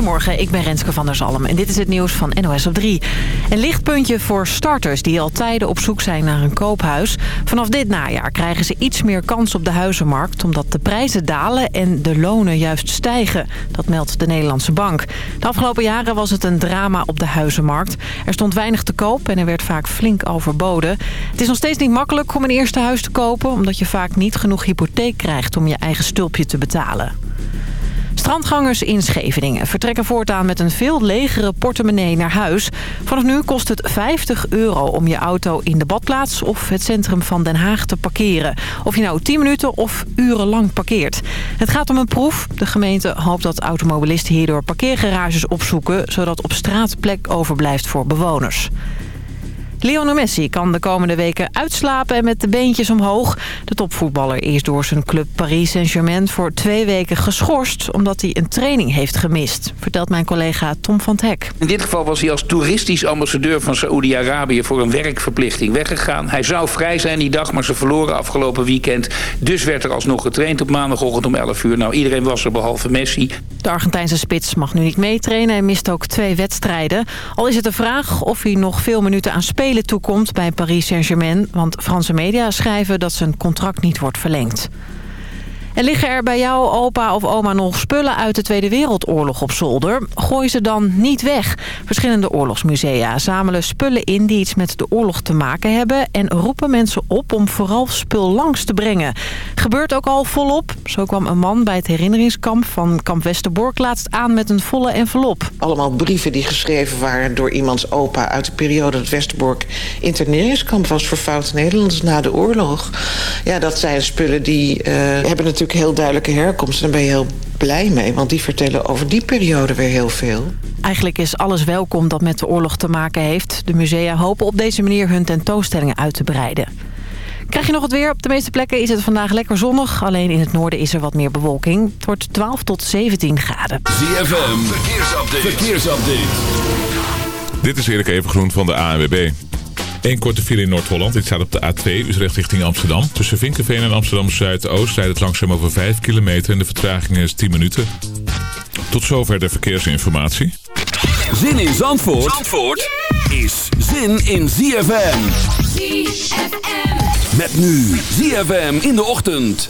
Goedemorgen, ik ben Renske van der Zalm en dit is het nieuws van NOS op 3. Een lichtpuntje voor starters die al tijden op zoek zijn naar een koophuis. Vanaf dit najaar krijgen ze iets meer kans op de huizenmarkt... omdat de prijzen dalen en de lonen juist stijgen. Dat meldt de Nederlandse Bank. De afgelopen jaren was het een drama op de huizenmarkt. Er stond weinig te koop en er werd vaak flink overboden. Het is nog steeds niet makkelijk om een eerste huis te kopen... omdat je vaak niet genoeg hypotheek krijgt om je eigen stulpje te betalen. Strandgangers in Scheveningen vertrekken voortaan met een veel legere portemonnee naar huis. Vanaf nu kost het 50 euro om je auto in de badplaats of het centrum van Den Haag te parkeren. Of je nou 10 minuten of urenlang parkeert. Het gaat om een proef. De gemeente hoopt dat automobilisten hierdoor parkeergarages opzoeken... zodat op straat plek overblijft voor bewoners. Lionel Messi kan de komende weken uitslapen en met de beentjes omhoog. De topvoetballer is door zijn club Paris Saint-Germain voor twee weken geschorst... omdat hij een training heeft gemist, vertelt mijn collega Tom van het Hek. In dit geval was hij als toeristisch ambassadeur van Saoedi-Arabië... voor een werkverplichting weggegaan. Hij zou vrij zijn die dag, maar ze verloren afgelopen weekend. Dus werd er alsnog getraind op maandagochtend om 11 uur. Nou, iedereen was er behalve Messi. De Argentijnse spits mag nu niet meetrainen en mist ook twee wedstrijden. Al is het de vraag of hij nog veel minuten aan spelen toekomt bij Paris Saint-Germain... want Franse media schrijven dat zijn contract niet wordt verlengd. En liggen er bij jouw opa of oma nog spullen uit de Tweede Wereldoorlog op zolder? Gooi ze dan niet weg. Verschillende oorlogsmusea zamelen spullen in die iets met de oorlog te maken hebben... en roepen mensen op om vooral spul langs te brengen. Gebeurt ook al volop. Zo kwam een man bij het herinneringskamp van kamp Westerbork laatst aan met een volle envelop. Allemaal brieven die geschreven waren door iemands opa uit de periode dat Westerbork interneringskamp was voor foute Nederlanders na de oorlog. Ja, dat zijn spullen die uh, hebben natuurlijk heel duidelijke herkomst. En daar ben je heel blij mee, want die vertellen over die periode weer heel veel. Eigenlijk is alles welkom dat met de oorlog te maken heeft. De musea hopen op deze manier hun tentoonstellingen uit te breiden. Krijg je nog het weer? Op de meeste plekken is het vandaag lekker zonnig. Alleen in het noorden is er wat meer bewolking. Het wordt 12 tot 17 graden. ZFM, verkeersupdate. verkeersupdate. Dit is Erik Evengroen van de ANWB. Eén korte file in Noord-Holland. Dit staat op de A2, Utrecht richting Amsterdam. Tussen Vinkenveen en Amsterdam Zuidoost rijdt het langzaam over 5 kilometer en de vertraging is 10 minuten. Tot zover de verkeersinformatie. Zin in Zandvoort, Zandvoort is zin in ZFM. ZFM. Met nu ZFM in de ochtend.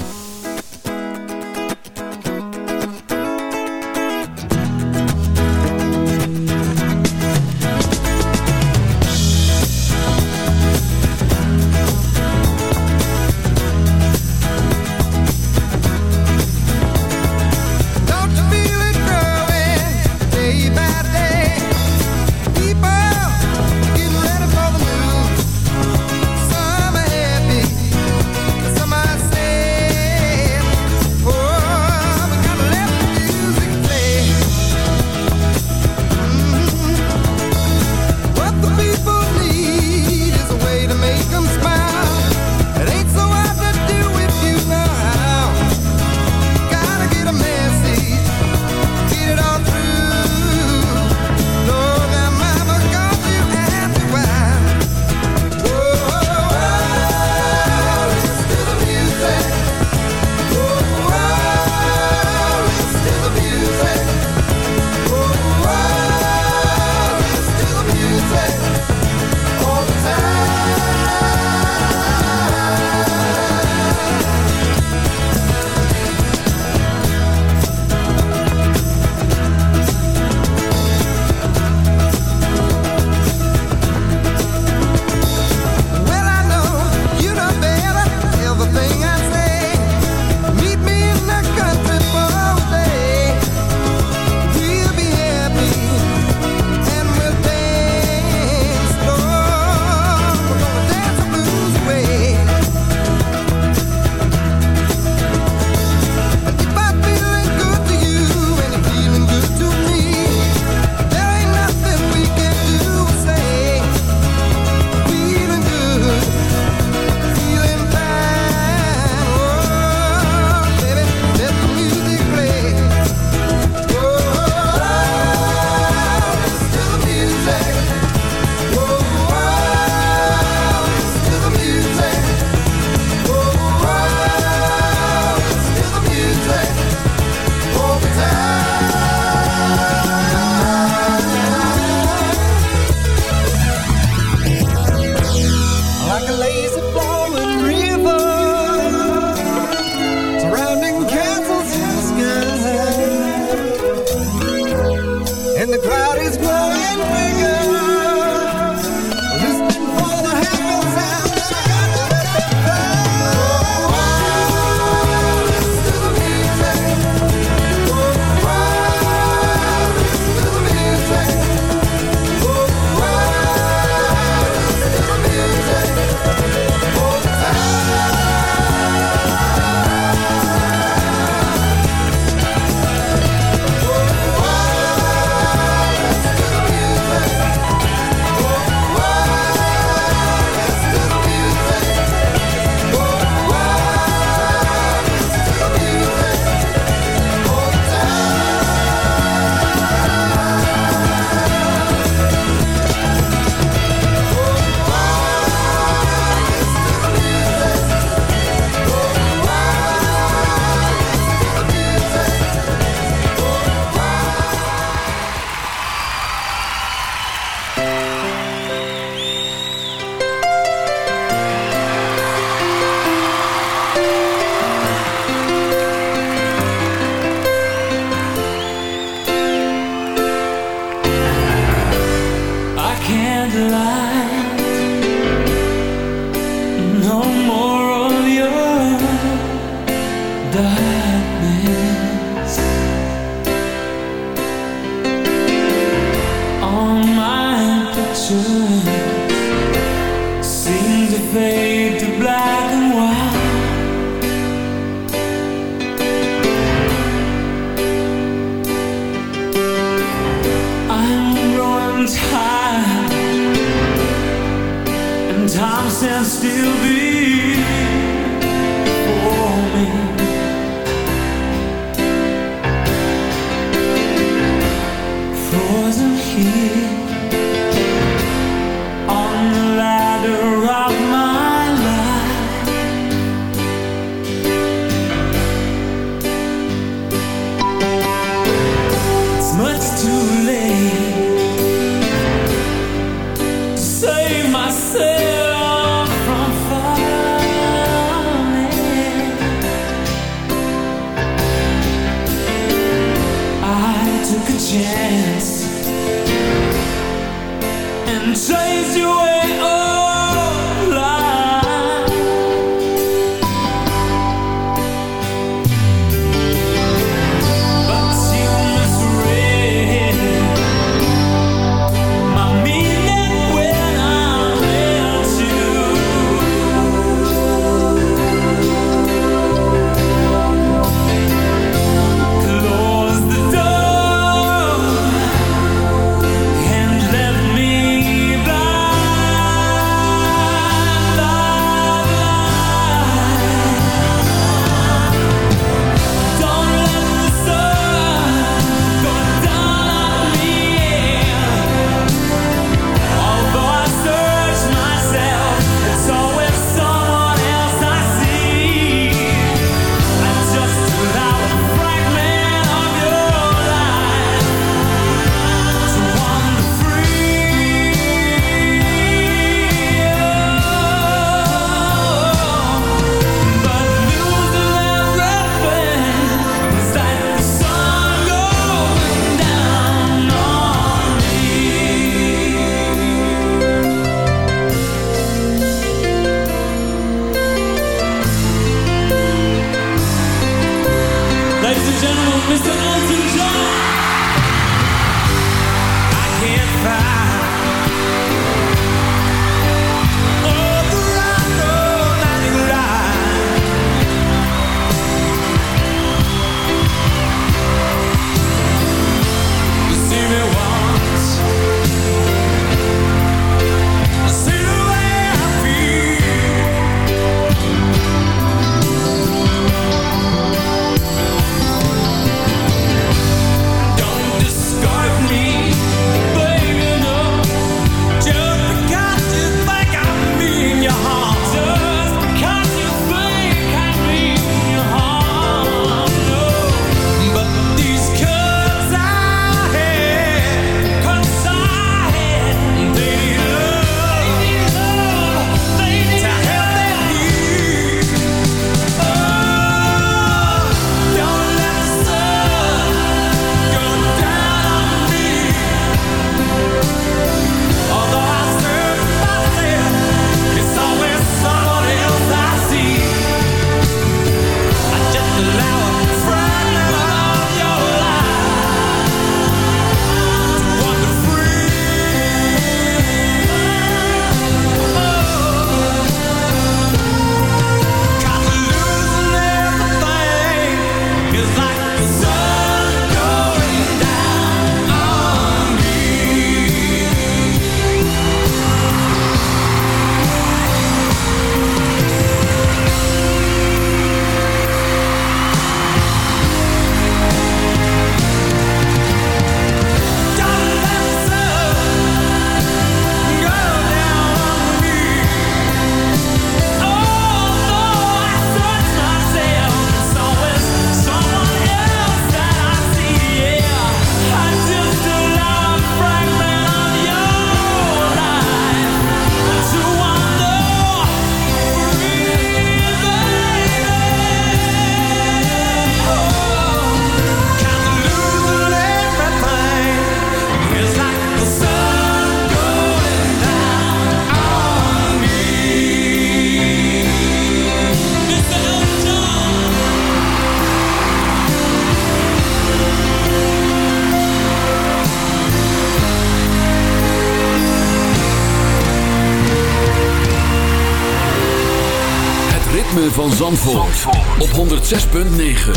Van Zandvoort, op 106.9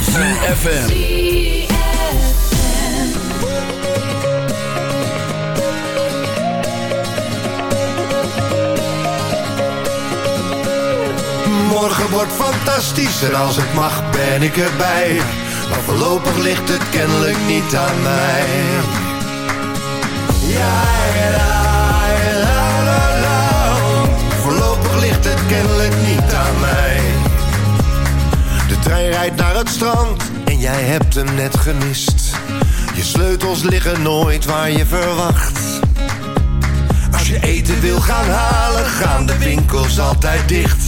CFFM Morgen wordt fantastisch en als het mag ben ik erbij. Maar voorlopig ligt het kennelijk niet aan mij. Ja, la, la, la, la. Voorlopig ligt het kennelijk trein rijdt naar het strand en jij hebt hem net gemist Je sleutels liggen nooit waar je verwacht Als je eten wil gaan halen gaan de winkels altijd dicht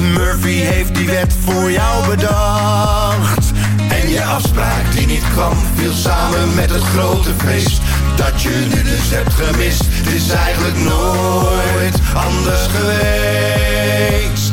Murphy heeft die wet voor jou bedacht. En je afspraak die niet kwam, viel samen met het grote feest. Dat je nu dus hebt gemist, is eigenlijk nooit anders geweest.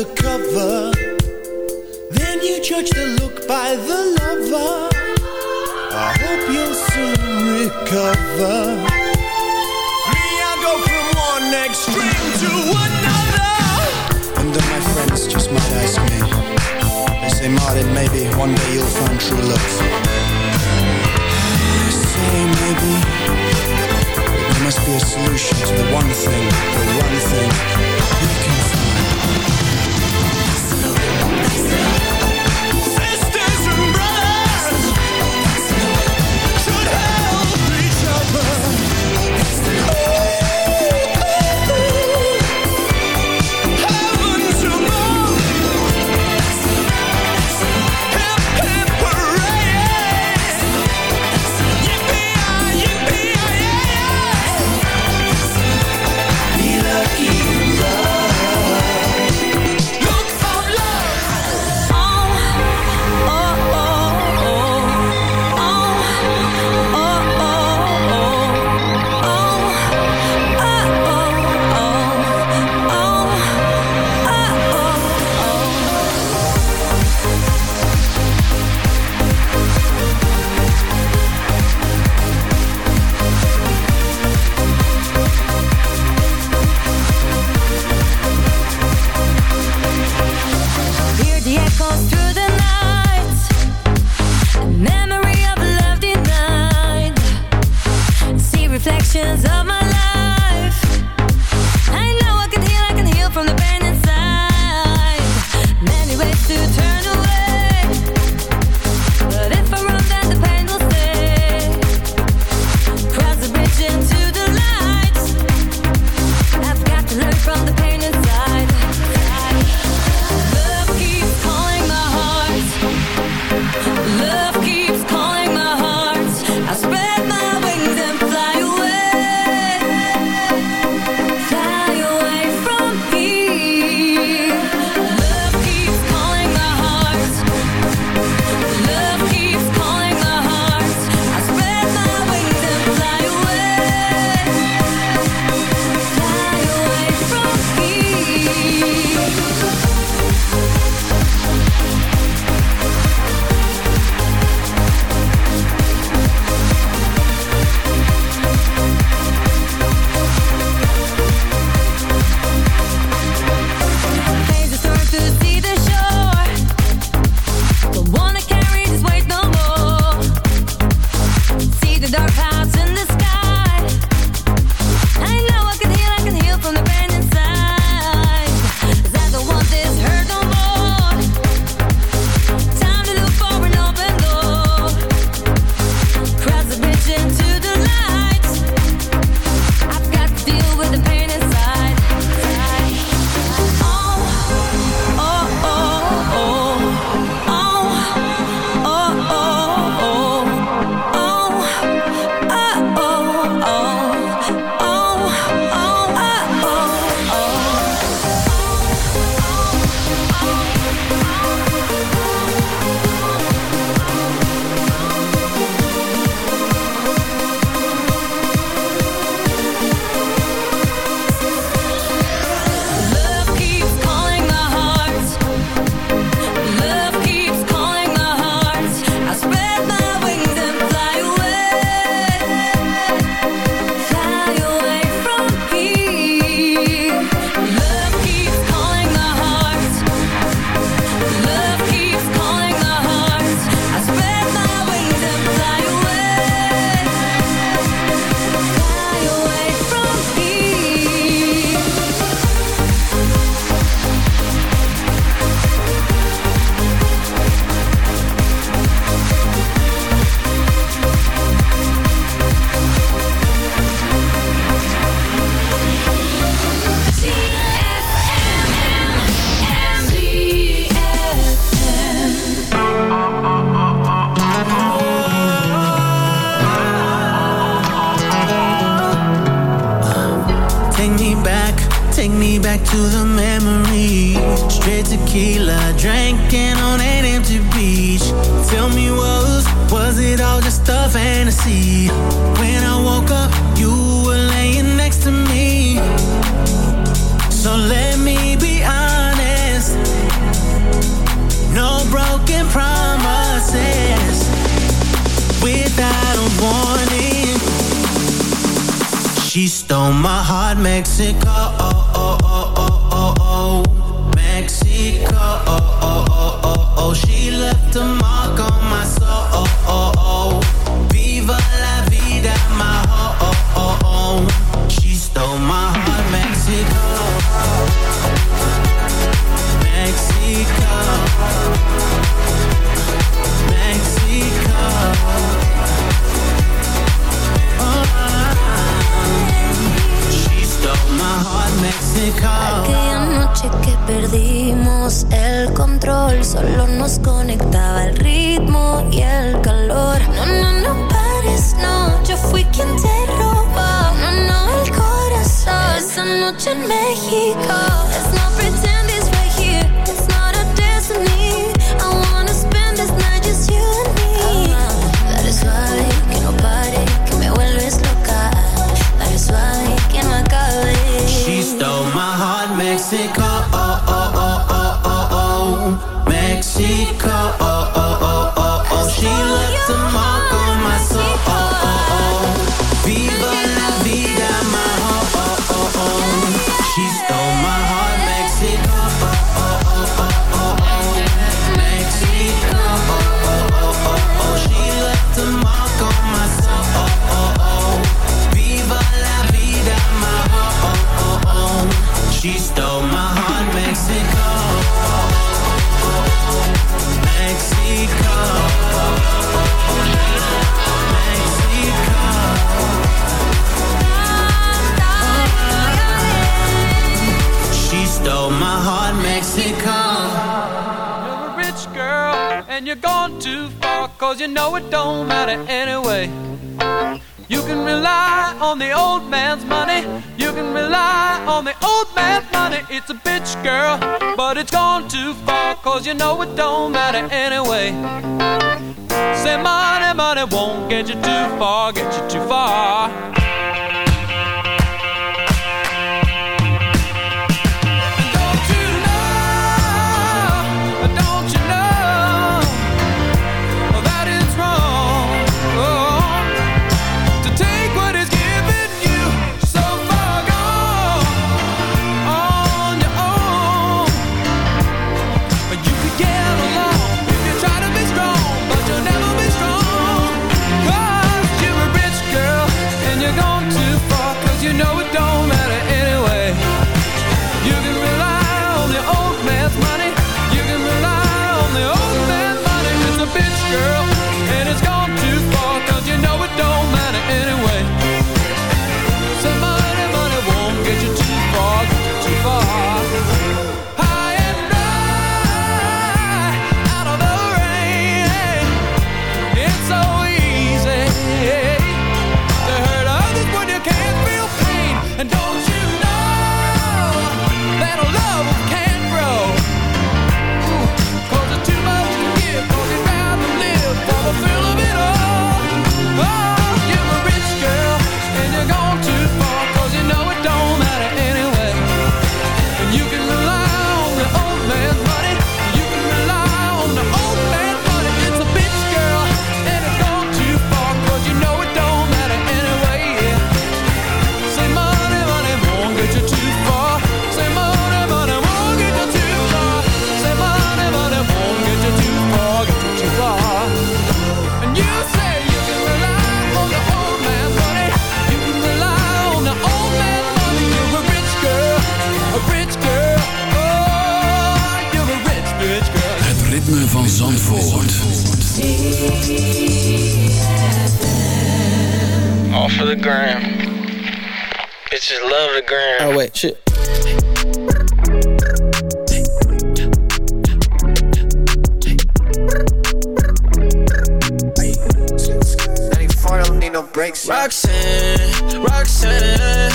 the cover. Then you judge the look by the lover. I hope you'll soon recover. Me, I go from one extreme to another. And then my friends just might ask me. They say, Martin, maybe one day you'll find true love. I say, maybe There must be a solution to the one thing, the one thing. get you too far, get you too far. the gram. Bitches love the gram. Oh, wait, shit. No breaks, Roxanne, Roxanne,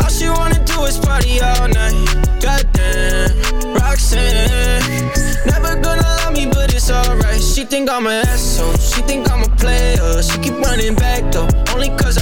all she wanna do is party all night. Goddamn, Roxanne. Never gonna love me, but it's alright. She think I'm an asshole. She think I'm a player. She keep running back though, only cause I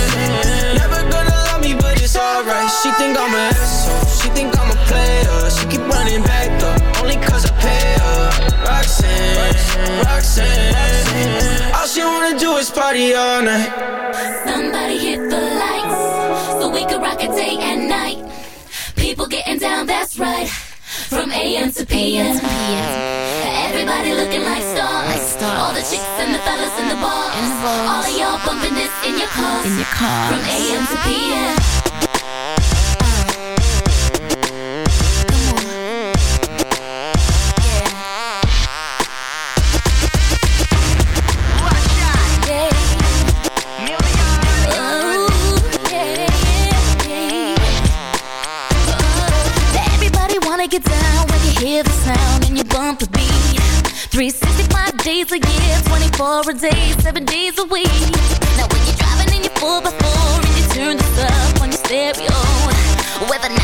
She think I'm an asshole. She think I'm a player. She keep running back though, only cause I pay her. Roxanne, Roxanne. All she wanna do is party all night. Somebody hit the lights so we can rock it day and night. People getting down, that's right. From AM to PM. Everybody looking like stars. All the chicks and the fellas in the bars. All of y'all bumping this in your cars. In your car. From AM to PM. 365 days a year, 24 a day, 7 days a week. Now when you're driving in your 4x4 and you turn this up on your stereo. Night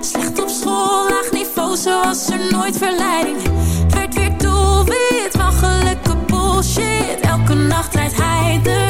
Slecht op school, laag niveau, zoals er nooit verleiding. Het werd weer doelwit van gelukkig bullshit. Elke nacht rijdt hij de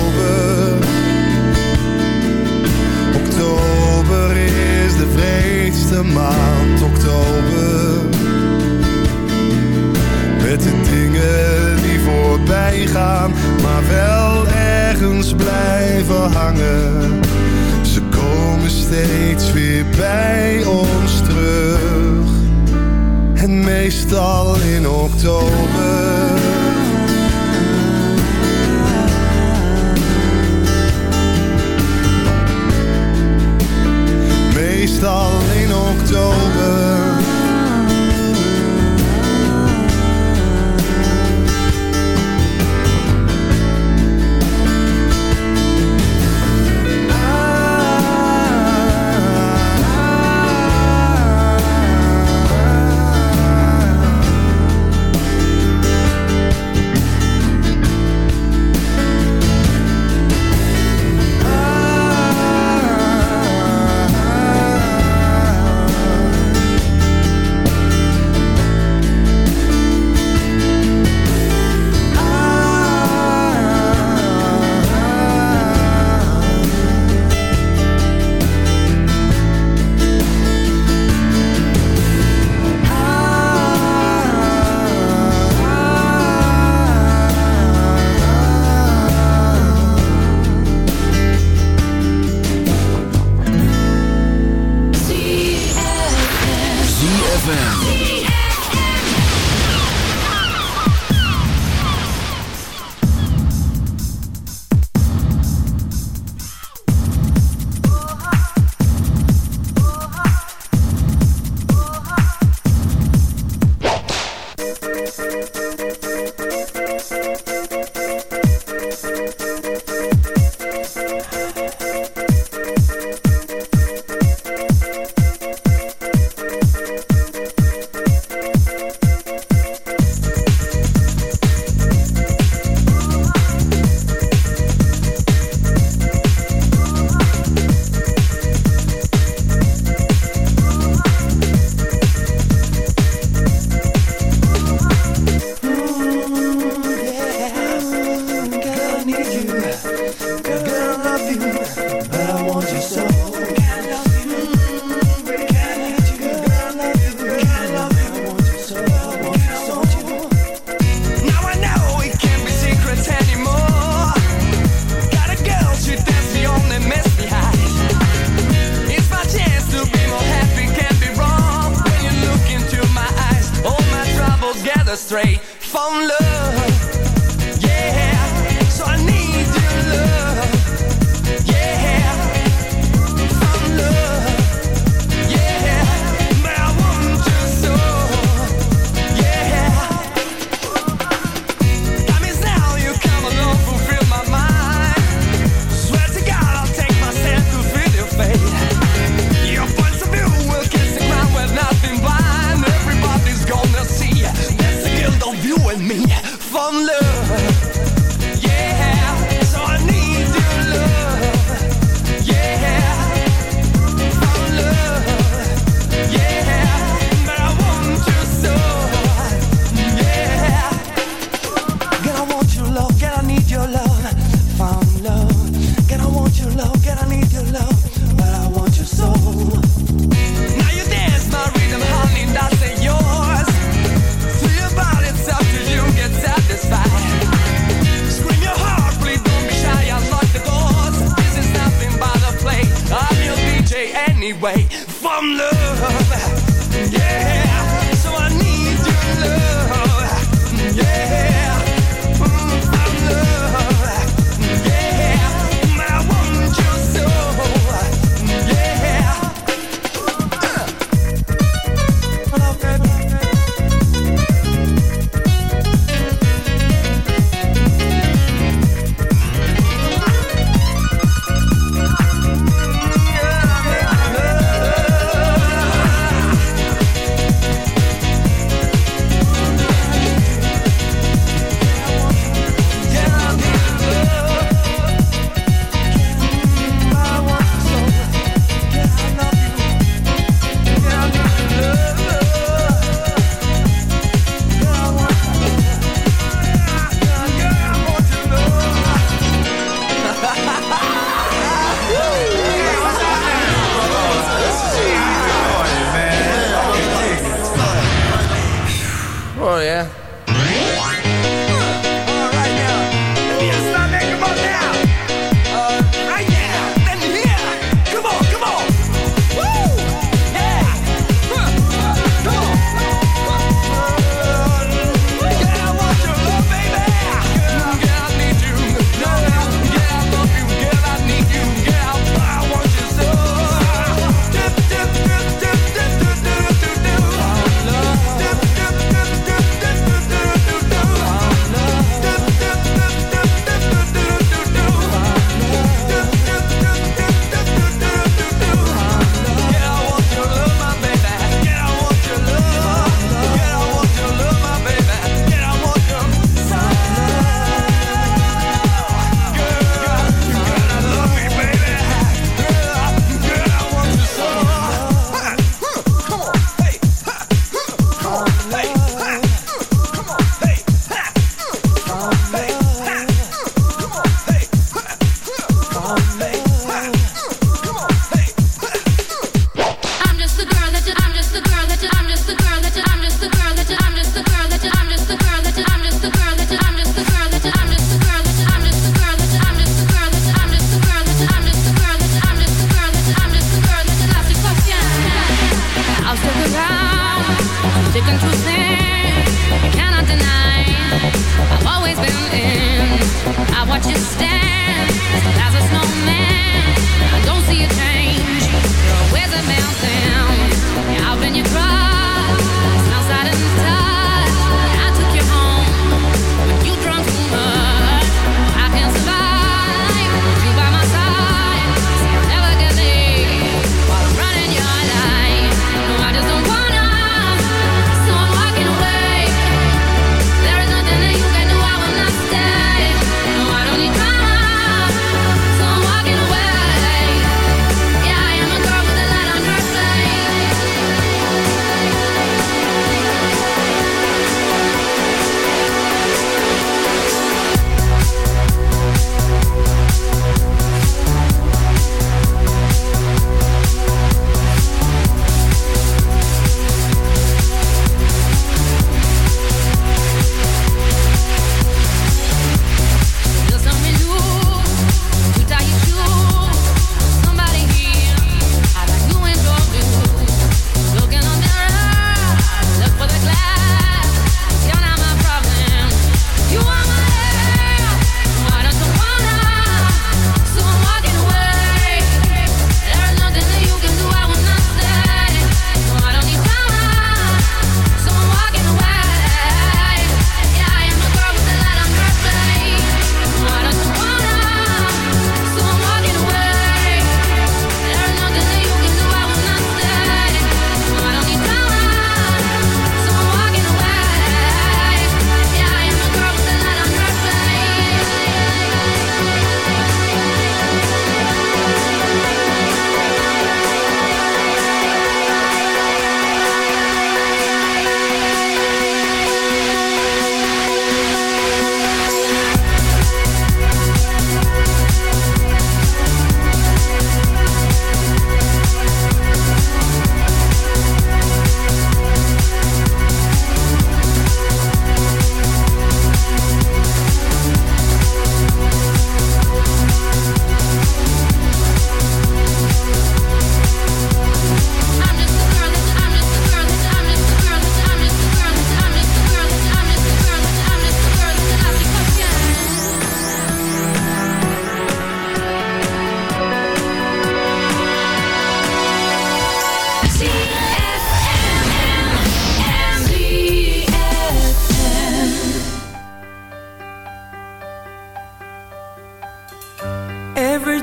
lo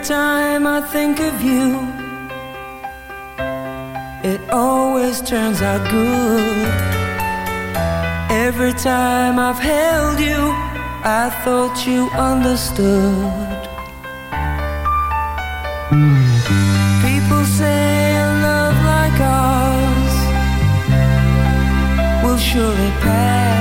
time I think of you, it always turns out good. Every time I've held you, I thought you understood. People say a love like ours will surely pass.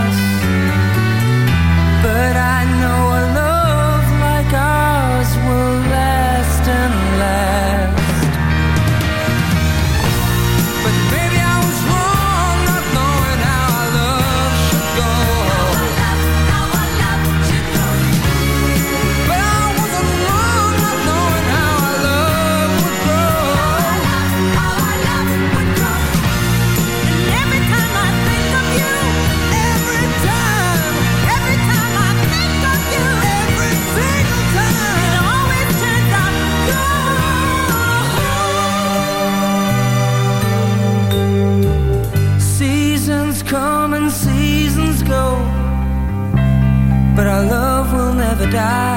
sky